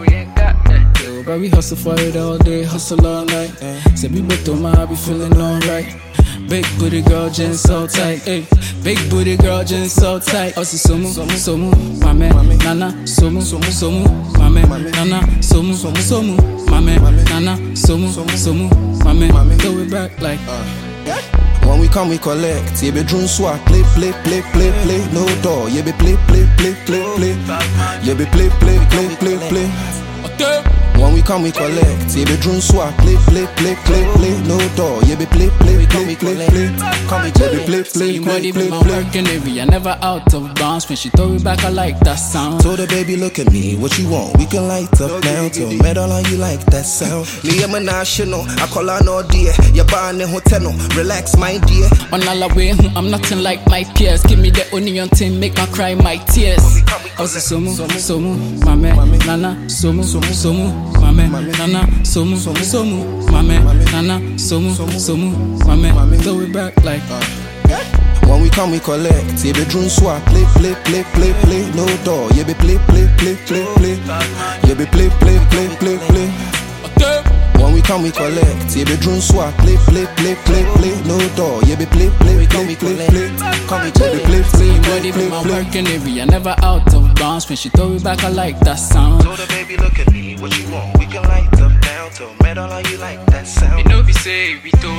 we ain't got that too. But we hustle for it all day, hustle all night. Eh. Say we both to my, I be feeling alright. Big booty girl, jeans so tight. Hey, big booty girl, jeans so tight. Also somu, somu, mame, nana, somu, somu, mame, nana, somu, somu, mame, nana, somu, somu, mame. Throw it back like. Uh, when we come, we collect. Yeah, be drone swap, play, play, play, play, play. No door. Yeah, be play, play, play, play, play. Yeah, be play, play, play, play, play. Okay. When we come, we collect. Yeah, be drone swap, play, play, play, play, play. No door. Yeah, be play, play, play, play, play. Come, yeah, be play, play, You play, body play, be my play. working area, never out of bounds. When she throw it back, I like that sound. Told her, baby, look at me. What you want? We can light up now. Tell metal on you like that sound. Me and my national. I call her no dear. You're buying the hotel. Relax, my dear. On all the way, hmm, I'm nothing like my peers. Give me the onion thing, make me cry my tears. I was a somu, somu, mame, nana, somu, somu, mame, nana, somu, somu, mame, nana, somu, somu, mame. Throw it back like. Uh. When we come, we collect. Yeah, be drone swap, play, play, play, play, play. No door. Yeah, be play, play, play, play, play. Yeah, be play, play, play, play, play. Okay. When we collect. Yeah, be drone swap, play, play, play, play, play. No door. Yeah, be play, play, play, play, play. Come, yeah, be play, See, play, body play, be play, my play. working area, never out of bounds. When she throw it back, I like that sound. Told her, baby, look at me. What you want? We can light up now. Tell metal on you like that You sound. know, we say, we told you. Chee.